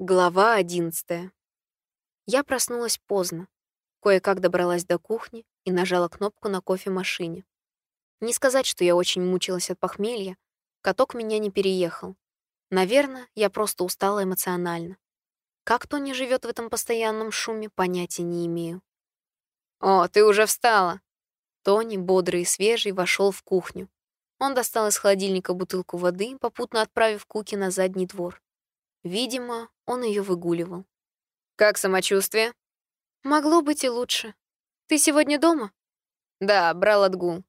Глава одиннадцатая. Я проснулась поздно. Кое-как добралась до кухни и нажала кнопку на кофемашине. Не сказать, что я очень мучилась от похмелья, каток меня не переехал. Наверное, я просто устала эмоционально. Как Тони живет в этом постоянном шуме, понятия не имею. «О, ты уже встала!» Тони, бодрый и свежий, вошел в кухню. Он достал из холодильника бутылку воды, попутно отправив Куки на задний двор. Видимо, он ее выгуливал. «Как самочувствие?» «Могло быть и лучше. Ты сегодня дома?» «Да, брал отгул.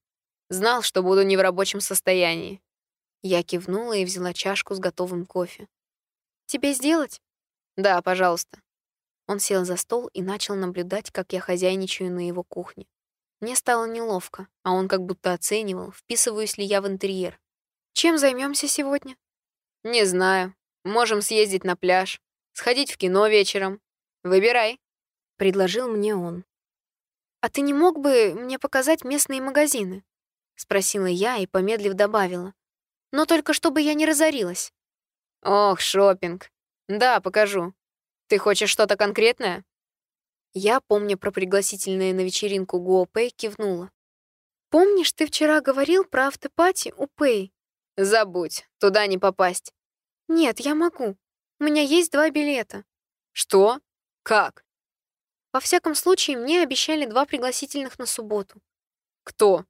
Знал, что буду не в рабочем состоянии». Я кивнула и взяла чашку с готовым кофе. «Тебе сделать?» «Да, пожалуйста». Он сел за стол и начал наблюдать, как я хозяйничаю на его кухне. Мне стало неловко, а он как будто оценивал, вписываюсь ли я в интерьер. «Чем займемся сегодня?» «Не знаю. Можем съездить на пляж, сходить в кино вечером. Выбирай», — предложил мне он. «А ты не мог бы мне показать местные магазины?» — спросила я и, помедлив, добавила. «Но только чтобы я не разорилась». «Ох, шопинг. Да, покажу. Ты хочешь что-то конкретное?» Я, помня про пригласительное на вечеринку Гуопэй, кивнула. «Помнишь, ты вчера говорил про автопати у Пэй?» «Забудь, туда не попасть». «Нет, я могу. У меня есть два билета». «Что? Как?» «Во всяком случае, мне обещали два пригласительных на субботу». «Кто?»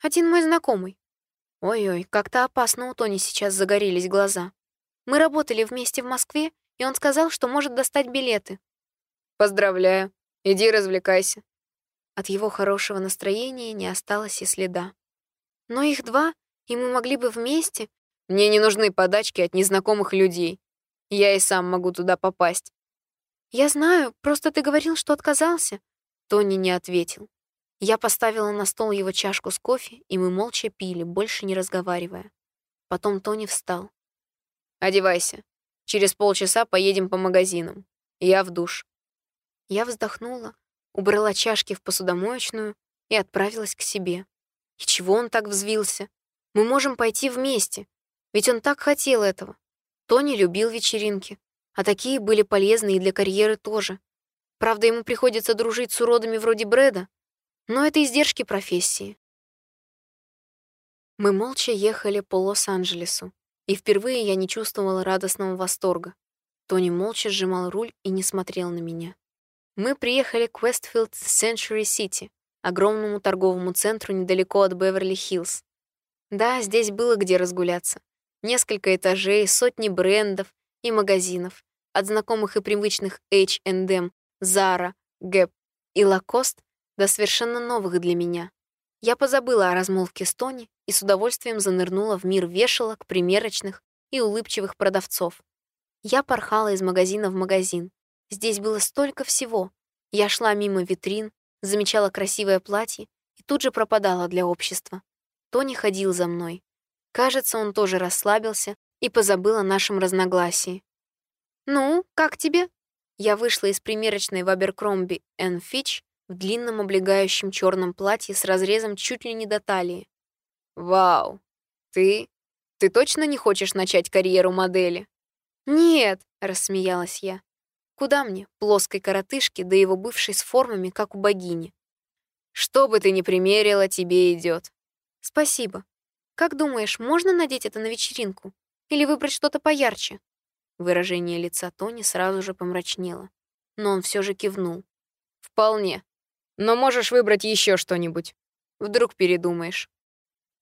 «Один мой знакомый». Ой-ой, как-то опасно у Тони сейчас загорелись глаза. Мы работали вместе в Москве, и он сказал, что может достать билеты. Поздравляю. Иди развлекайся. От его хорошего настроения не осталось и следа. Но их два, и мы могли бы вместе. Мне не нужны подачки от незнакомых людей. Я и сам могу туда попасть. Я знаю, просто ты говорил, что отказался. Тони не ответил. Я поставила на стол его чашку с кофе, и мы молча пили, больше не разговаривая. Потом Тони встал. «Одевайся. Через полчаса поедем по магазинам. Я в душ. Я вздохнула, убрала чашки в посудомоечную и отправилась к себе. И чего он так взвился? Мы можем пойти вместе, ведь он так хотел этого. Тони любил вечеринки, а такие были полезны и для карьеры тоже. Правда, ему приходится дружить с уродами вроде Брэда, но это издержки профессии. Мы молча ехали по Лос-Анджелесу, и впервые я не чувствовала радостного восторга. Тони молча сжимал руль и не смотрел на меня. Мы приехали к Westfield Century City, огромному торговому центру недалеко от Беверли-Хиллз. Да, здесь было где разгуляться. Несколько этажей, сотни брендов и магазинов, от знакомых и привычных H&M, Zara, Gap и Lacoste до совершенно новых для меня. Я позабыла о размолвке с Тони и с удовольствием занырнула в мир вешалок, примерочных и улыбчивых продавцов. Я порхала из магазина в магазин, Здесь было столько всего. Я шла мимо витрин, замечала красивое платье и тут же пропадала для общества. Тони ходил за мной. Кажется, он тоже расслабился и позабыл о нашем разногласии. «Ну, как тебе?» Я вышла из примерочной в Аберкромби Энн Фич в длинном облегающем черном платье с разрезом чуть ли не до талии. «Вау! Ты... ты точно не хочешь начать карьеру модели?» «Нет», — рассмеялась я. Куда мне, плоской коротышке, да его бывшей с формами, как у богини? Что бы ты ни примерила, тебе идет. Спасибо. Как думаешь, можно надеть это на вечеринку? Или выбрать что-то поярче? Выражение лица Тони сразу же помрачнело. Но он все же кивнул. Вполне. Но можешь выбрать еще что-нибудь. Вдруг передумаешь.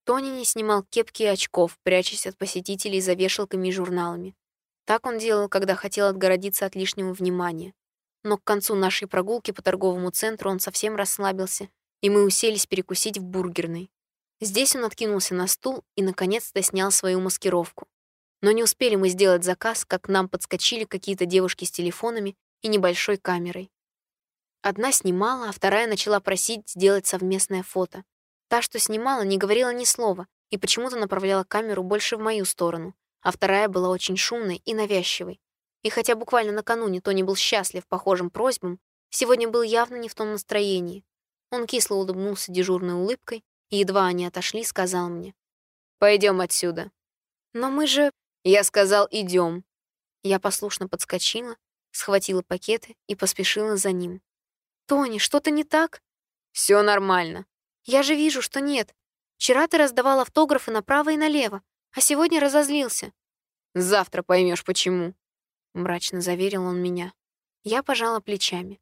Тони не снимал кепки и очков, прячась от посетителей за вешалками и журналами. Так он делал, когда хотел отгородиться от лишнего внимания. Но к концу нашей прогулки по торговому центру он совсем расслабился, и мы уселись перекусить в бургерной. Здесь он откинулся на стул и, наконец-то, снял свою маскировку. Но не успели мы сделать заказ, как к нам подскочили какие-то девушки с телефонами и небольшой камерой. Одна снимала, а вторая начала просить сделать совместное фото. Та, что снимала, не говорила ни слова и почему-то направляла камеру больше в мою сторону, а вторая была очень шумной и навязчивой. И хотя буквально накануне Тони был счастлив похожим просьбам, сегодня был явно не в том настроении. Он кисло улыбнулся дежурной улыбкой и, едва они отошли, сказал мне. «Пойдем отсюда». «Но мы же...» Я сказал «идем». Я послушно подскочила, схватила пакеты и поспешила за ним. «Тони, что-то не так?» Все нормально». «Я же вижу, что нет. Вчера ты раздавал автографы направо и налево, а сегодня разозлился». «Завтра поймешь, почему», — мрачно заверил он меня. Я пожала плечами.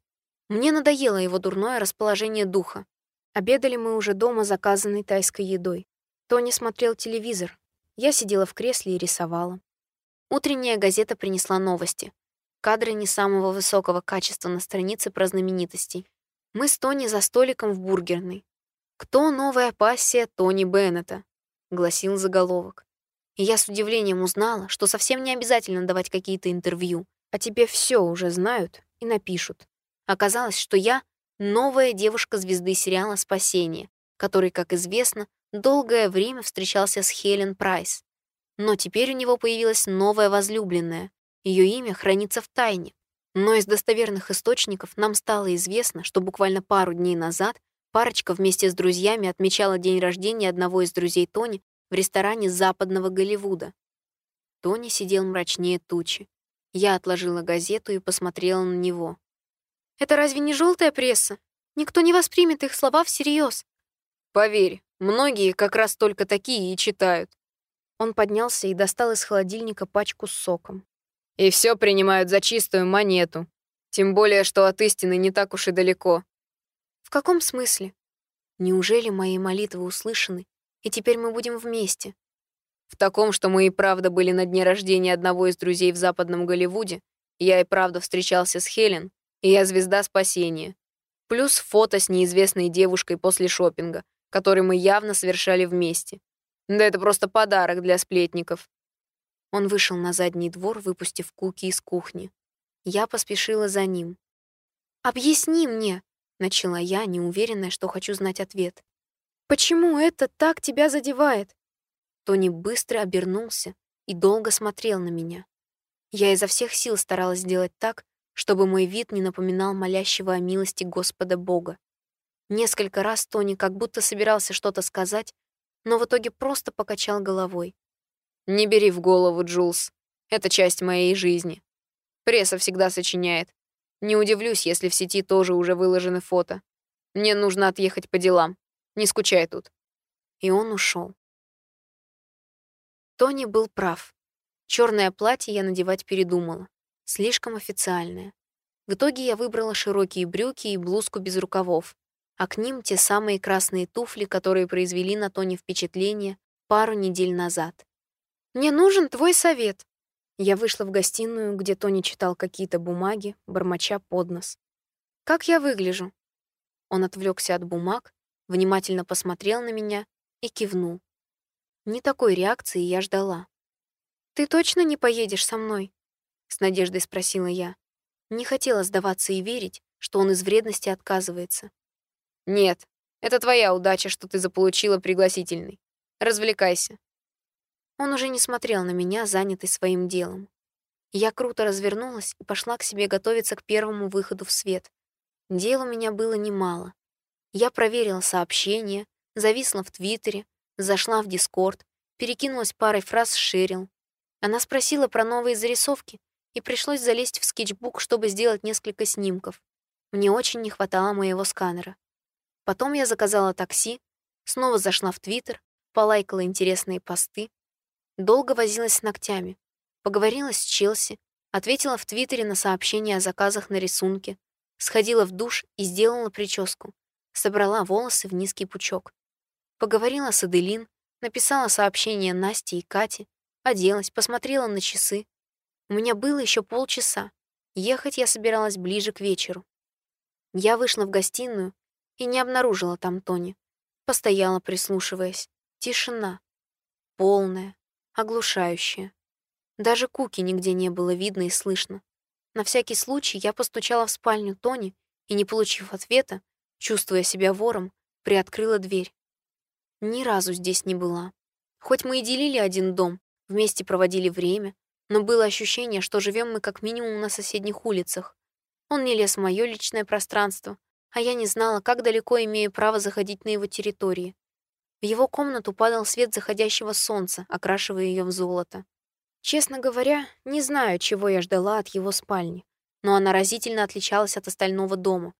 Мне надоело его дурное расположение духа. Обедали мы уже дома заказанной тайской едой. Тони смотрел телевизор. Я сидела в кресле и рисовала. Утренняя газета принесла новости. Кадры не самого высокого качества на странице про знаменитостей. Мы с Тони за столиком в бургерной. «Кто новая пассия Тони Беннета?» — гласил заголовок. И я с удивлением узнала, что совсем не обязательно давать какие-то интервью, а тебе все уже знают и напишут. Оказалось, что я — новая девушка звезды сериала «Спасение», который, как известно, долгое время встречался с Хелен Прайс. Но теперь у него появилась новая возлюбленная. Ее имя хранится в тайне. Но из достоверных источников нам стало известно, что буквально пару дней назад парочка вместе с друзьями отмечала день рождения одного из друзей Тони в ресторане западного Голливуда. Тони сидел мрачнее тучи. Я отложила газету и посмотрела на него. «Это разве не желтая пресса? Никто не воспримет их слова всерьез. «Поверь, многие как раз только такие и читают». Он поднялся и достал из холодильника пачку с соком. «И все принимают за чистую монету. Тем более, что от истины не так уж и далеко». «В каком смысле? Неужели мои молитвы услышаны, и теперь мы будем вместе?» В таком, что мы и правда были на дне рождения одного из друзей в западном Голливуде, я и правда встречался с Хелен, я звезда спасения. Плюс фото с неизвестной девушкой после шопинга, который мы явно совершали вместе. Да это просто подарок для сплетников. Он вышел на задний двор, выпустив Куки из кухни. Я поспешила за ним. «Объясни мне», — начала я, неуверенная, что хочу знать ответ. «Почему это так тебя задевает? Тони быстро обернулся и долго смотрел на меня. Я изо всех сил старалась сделать так, чтобы мой вид не напоминал молящего о милости Господа Бога. Несколько раз Тони как будто собирался что-то сказать, но в итоге просто покачал головой. «Не бери в голову, Джулс. Это часть моей жизни. Пресса всегда сочиняет. Не удивлюсь, если в сети тоже уже выложены фото. Мне нужно отъехать по делам. Не скучай тут». И он ушел. Тони был прав. Черное платье я надевать передумала. Слишком официальное. В итоге я выбрала широкие брюки и блузку без рукавов, а к ним те самые красные туфли, которые произвели на Тони впечатление пару недель назад. «Мне нужен твой совет». Я вышла в гостиную, где Тони читал какие-то бумаги, бормоча под нос. «Как я выгляжу?» Он отвлекся от бумаг, внимательно посмотрел на меня и кивнул. Не такой реакции я ждала. «Ты точно не поедешь со мной?» — с надеждой спросила я. Не хотела сдаваться и верить, что он из вредности отказывается. «Нет, это твоя удача, что ты заполучила пригласительный. Развлекайся». Он уже не смотрел на меня, занятый своим делом. Я круто развернулась и пошла к себе готовиться к первому выходу в свет. Дел у меня было немало. Я проверила сообщения, зависла в Твиттере, Зашла в Дискорд, перекинулась парой фраз с Шерил. Она спросила про новые зарисовки, и пришлось залезть в скетчбук, чтобы сделать несколько снимков. Мне очень не хватало моего сканера. Потом я заказала такси, снова зашла в Твиттер, полайкала интересные посты, долго возилась с ногтями, поговорила с Челси, ответила в Твиттере на сообщения о заказах на рисунке, сходила в душ и сделала прическу, собрала волосы в низкий пучок. Поговорила с Аделин, написала сообщение Насте и Кате, оделась, посмотрела на часы. У меня было еще полчаса. Ехать я собиралась ближе к вечеру. Я вышла в гостиную и не обнаружила там Тони. Постояла, прислушиваясь. Тишина. Полная, оглушающая. Даже Куки нигде не было видно и слышно. На всякий случай я постучала в спальню Тони и, не получив ответа, чувствуя себя вором, приоткрыла дверь. Ни разу здесь не была. Хоть мы и делили один дом, вместе проводили время, но было ощущение, что живем мы как минимум на соседних улицах. Он не лез в моё личное пространство, а я не знала, как далеко имею право заходить на его территории. В его комнату падал свет заходящего солнца, окрашивая ее в золото. Честно говоря, не знаю, чего я ждала от его спальни, но она разительно отличалась от остального дома.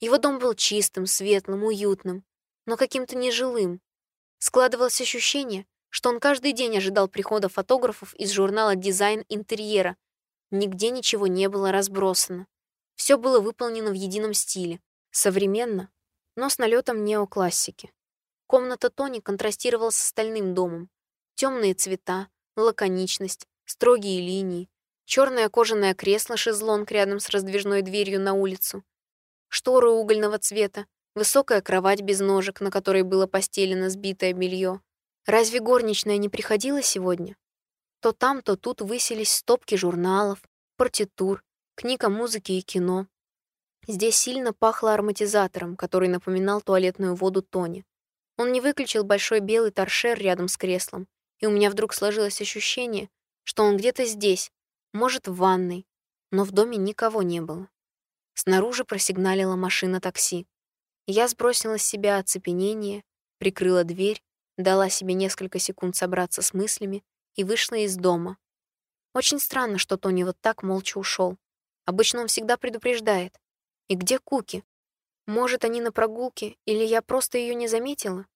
Его дом был чистым, светлым, уютным, но каким-то нежилым. Складывалось ощущение, что он каждый день ожидал прихода фотографов из журнала «Дизайн интерьера». Нигде ничего не было разбросано. Все было выполнено в едином стиле, современно, но с налетом неоклассики. Комната Тони контрастировала с остальным домом. Темные цвета, лаконичность, строгие линии, черное кожаное кресло-шезлонг рядом с раздвижной дверью на улицу, шторы угольного цвета, высокая кровать без ножек, на которой было постелено сбитое белье. Разве горничная не приходила сегодня? То там, то тут высились стопки журналов, партитур, книг о музыке и кино. Здесь сильно пахло ароматизатором, который напоминал туалетную воду Тони. Он не выключил большой белый торшер рядом с креслом, и у меня вдруг сложилось ощущение, что он где-то здесь, может, в ванной, но в доме никого не было. Снаружи просигналила машина такси. Я сбросила с себя оцепенение, прикрыла дверь, дала себе несколько секунд собраться с мыслями и вышла из дома. Очень странно, что Тони вот так молча ушел. Обычно он всегда предупреждает. И где Куки? Может, они на прогулке, или я просто ее не заметила?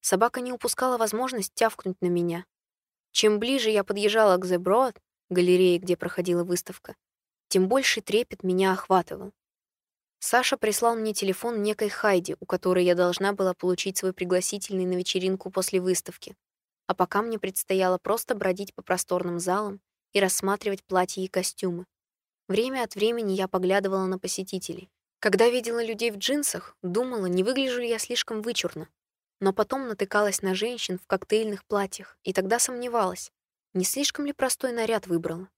Собака не упускала возможность тявкнуть на меня. Чем ближе я подъезжала к The Broad, галерее, где проходила выставка, тем больше трепет меня охватывал. Саша прислал мне телефон некой Хайди, у которой я должна была получить свой пригласительный на вечеринку после выставки. А пока мне предстояло просто бродить по просторным залам и рассматривать платья и костюмы. Время от времени я поглядывала на посетителей. Когда видела людей в джинсах, думала, не выгляжу ли я слишком вычурно но потом натыкалась на женщин в коктейльных платьях, и тогда сомневалась, не слишком ли простой наряд выбрала.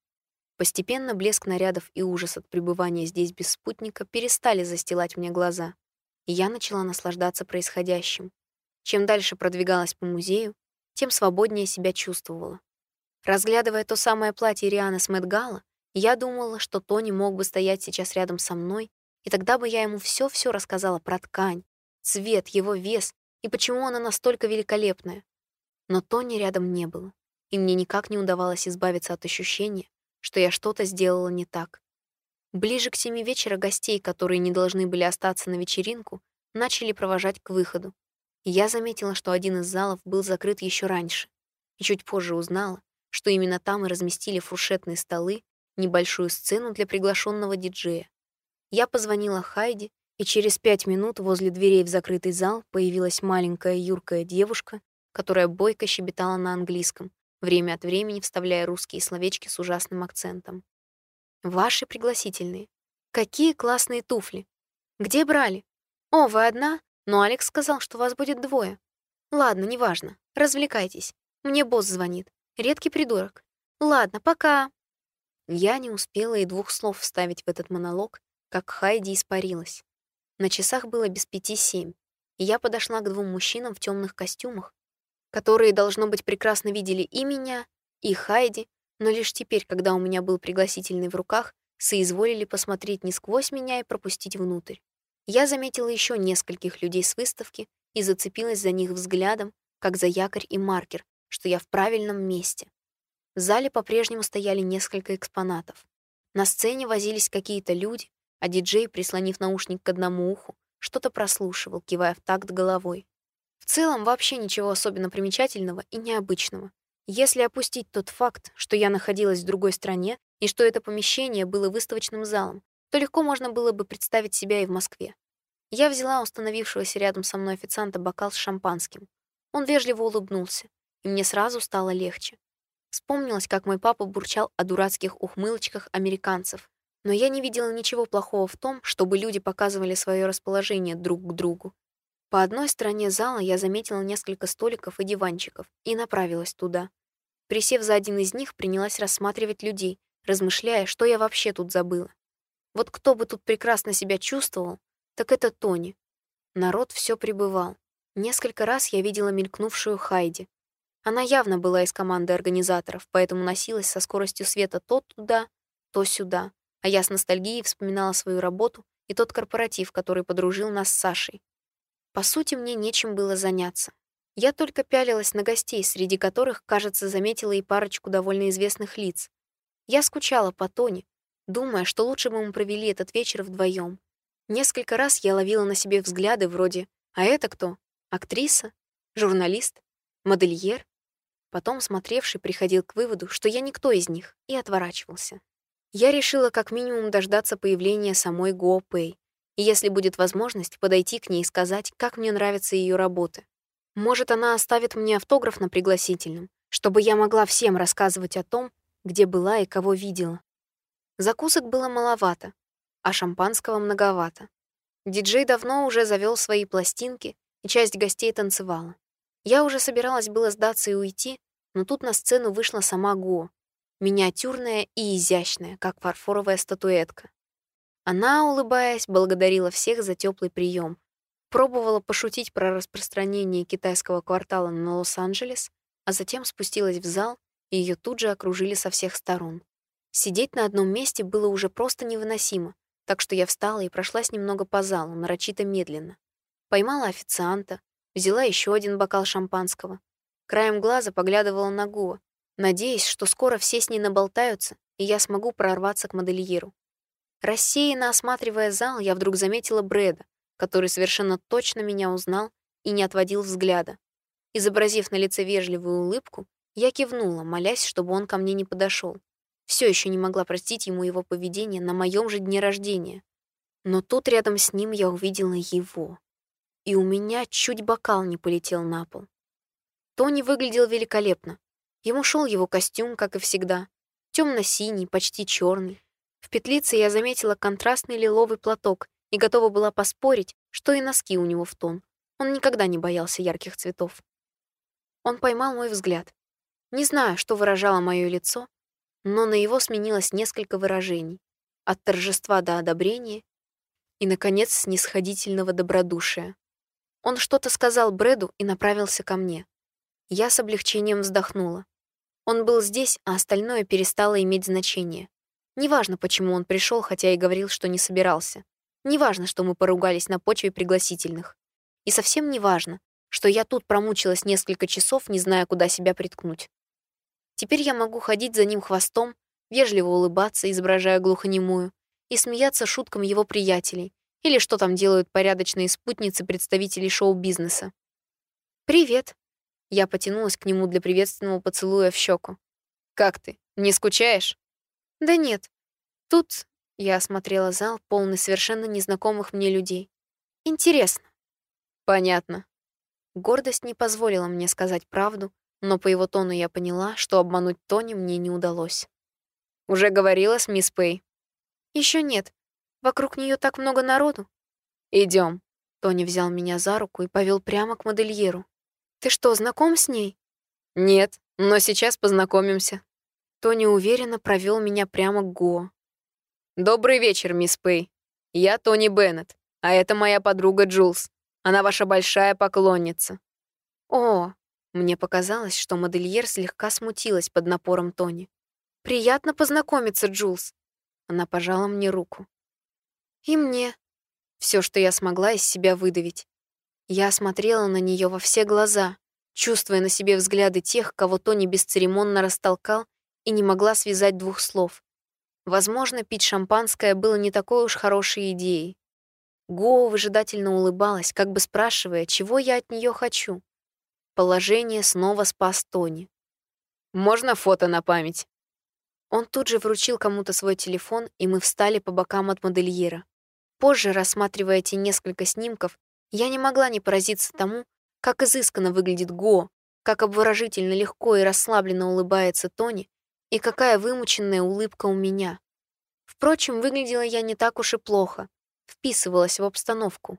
Постепенно блеск нарядов и ужас от пребывания здесь без спутника перестали застилать мне глаза, и я начала наслаждаться происходящим. Чем дальше продвигалась по музею, тем свободнее себя чувствовала. Разглядывая то самое платье Рианы с Мэтгала, я думала, что Тони мог бы стоять сейчас рядом со мной, и тогда бы я ему все-все рассказала про ткань, цвет, его вес и почему она настолько великолепная. Но Тони рядом не было, и мне никак не удавалось избавиться от ощущения, что я что-то сделала не так. Ближе к семи вечера гостей, которые не должны были остаться на вечеринку, начали провожать к выходу. Я заметила, что один из залов был закрыт еще раньше, и чуть позже узнала, что именно там и разместили фуршетные столы, небольшую сцену для приглашенного диджея. Я позвонила Хайди и через пять минут возле дверей в закрытый зал появилась маленькая юркая девушка, которая бойко щебетала на английском, время от времени вставляя русские словечки с ужасным акцентом. «Ваши пригласительные. Какие классные туфли. Где брали? О, вы одна? Но Алекс сказал, что вас будет двое. Ладно, неважно. Развлекайтесь. Мне босс звонит. Редкий придурок. Ладно, пока». Я не успела и двух слов вставить в этот монолог, как Хайди испарилась. На часах было без пяти семь, я подошла к двум мужчинам в темных костюмах, которые, должно быть, прекрасно видели и меня, и Хайди, но лишь теперь, когда у меня был пригласительный в руках, соизволили посмотреть не сквозь меня и пропустить внутрь. Я заметила еще нескольких людей с выставки и зацепилась за них взглядом, как за якорь и маркер, что я в правильном месте. В зале по-прежнему стояли несколько экспонатов. На сцене возились какие-то люди, а диджей, прислонив наушник к одному уху, что-то прослушивал, кивая в такт головой. В целом вообще ничего особенно примечательного и необычного. Если опустить тот факт, что я находилась в другой стране и что это помещение было выставочным залом, то легко можно было бы представить себя и в Москве. Я взяла установившегося рядом со мной официанта бокал с шампанским. Он вежливо улыбнулся, и мне сразу стало легче. Вспомнилось, как мой папа бурчал о дурацких ухмылочках американцев, но я не видела ничего плохого в том, чтобы люди показывали свое расположение друг к другу. По одной стороне зала я заметила несколько столиков и диванчиков и направилась туда. Присев за один из них, принялась рассматривать людей, размышляя, что я вообще тут забыла. Вот кто бы тут прекрасно себя чувствовал, так это Тони. Народ все прибывал. Несколько раз я видела мелькнувшую Хайди. Она явно была из команды организаторов, поэтому носилась со скоростью света то туда, то сюда а я с ностальгией вспоминала свою работу и тот корпоратив, который подружил нас с Сашей. По сути, мне нечем было заняться. Я только пялилась на гостей, среди которых, кажется, заметила и парочку довольно известных лиц. Я скучала по Тони, думая, что лучше бы мы провели этот вечер вдвоем. Несколько раз я ловила на себе взгляды вроде «А это кто? Актриса? Журналист? Модельер?» Потом смотревший приходил к выводу, что я никто из них, и отворачивался. Я решила как минимум дождаться появления самой Го Пэй, если будет возможность, подойти к ней и сказать, как мне нравятся ее работы. Может, она оставит мне автограф на пригласительном, чтобы я могла всем рассказывать о том, где была и кого видела. Закусок было маловато, а шампанского многовато. Диджей давно уже завел свои пластинки, и часть гостей танцевала. Я уже собиралась было сдаться и уйти, но тут на сцену вышла сама Го, миниатюрная и изящная, как фарфоровая статуэтка. Она, улыбаясь, благодарила всех за теплый прием, пробовала пошутить про распространение китайского квартала на Лос-Анджелес, а затем спустилась в зал, и ее тут же окружили со всех сторон. Сидеть на одном месте было уже просто невыносимо, так что я встала и прошлась немного по залу, нарочито медленно. Поймала официанта, взяла еще один бокал шампанского. Краем глаза поглядывала на Гуа, надеясь, что скоро все с ней наболтаются, и я смогу прорваться к модельеру. Рассеянно осматривая зал, я вдруг заметила Брэда, который совершенно точно меня узнал и не отводил взгляда. Изобразив на лице вежливую улыбку, я кивнула, молясь, чтобы он ко мне не подошел. Все еще не могла простить ему его поведение на моем же дне рождения. Но тут рядом с ним я увидела его. И у меня чуть бокал не полетел на пол. Тони выглядел великолепно. Ему шел его костюм, как и всегда, темно-синий, почти черный. В петлице я заметила контрастный лиловый платок и готова была поспорить, что и носки у него в тон. Он никогда не боялся ярких цветов. Он поймал мой взгляд. Не знаю, что выражало мое лицо, но на его сменилось несколько выражений. От торжества до одобрения и, наконец, снисходительного добродушия. Он что-то сказал Брэду и направился ко мне. Я с облегчением вздохнула. Он был здесь, а остальное перестало иметь значение. Неважно, почему он пришел, хотя и говорил, что не собирался. Неважно, что мы поругались на почве пригласительных. И совсем не важно, что я тут промучилась несколько часов, не зная, куда себя приткнуть. Теперь я могу ходить за ним хвостом, вежливо улыбаться, изображая глухонемую, и смеяться шуткам его приятелей, или что там делают порядочные спутницы представителей шоу-бизнеса. «Привет», я потянулась к нему для приветственного поцелуя в щеку. «Как ты? Не скучаешь?» «Да нет. Тут...» — я осмотрела зал, полный совершенно незнакомых мне людей. «Интересно». «Понятно». Гордость не позволила мне сказать правду, но по его тону я поняла, что обмануть Тони мне не удалось. «Уже говорила с мисс Пэй?» Еще нет. Вокруг нее так много народу». Идем. Тони взял меня за руку и повел прямо к модельеру. Ты что, знаком с ней? Нет, но сейчас познакомимся. Тони уверенно провел меня прямо к Го. Добрый вечер, мисс Пэй. Я Тони Беннет, а это моя подруга Джулс. Она ваша большая поклонница. О, мне показалось, что модельер слегка смутилась под напором Тони. Приятно познакомиться, Джулс. Она пожала мне руку. И мне. Все, что я смогла из себя выдавить. Я смотрела на нее во все глаза, чувствуя на себе взгляды тех, кого Тони бесцеремонно растолкал, и не могла связать двух слов. Возможно, пить шампанское было не такой уж хорошей идеей. Гоу выжидательно улыбалась, как бы спрашивая, чего я от нее хочу. Положение снова спас Тони. «Можно фото на память?» Он тут же вручил кому-то свой телефон, и мы встали по бокам от модельера. Позже, рассматривая эти несколько снимков, я не могла не поразиться тому, как изысканно выглядит Го, как обворожительно легко и расслабленно улыбается Тони, и какая вымученная улыбка у меня. Впрочем, выглядела я не так уж и плохо, вписывалась в обстановку.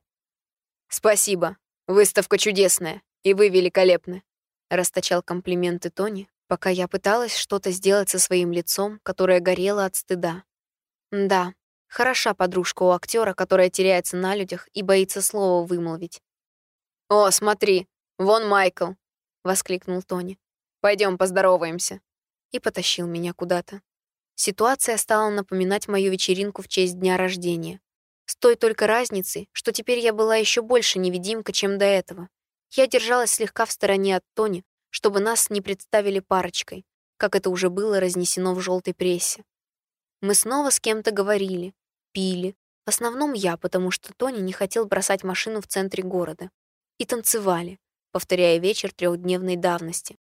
«Спасибо, выставка чудесная, и вы великолепны», расточал комплименты Тони, пока я пыталась что-то сделать со своим лицом, которое горело от стыда. Да, Хороша подружка у актера, которая теряется на людях и боится слова вымолвить. «О, смотри, вон Майкл!» — воскликнул Тони. Пойдем поздороваемся!» И потащил меня куда-то. Ситуация стала напоминать мою вечеринку в честь дня рождения. С той только разницей, что теперь я была еще больше невидимка, чем до этого. Я держалась слегка в стороне от Тони, чтобы нас не представили парочкой, как это уже было разнесено в желтой прессе. Мы снова с кем-то говорили, пили, в основном я, потому что Тони не хотел бросать машину в центре города. И танцевали, повторяя вечер трехдневной давности.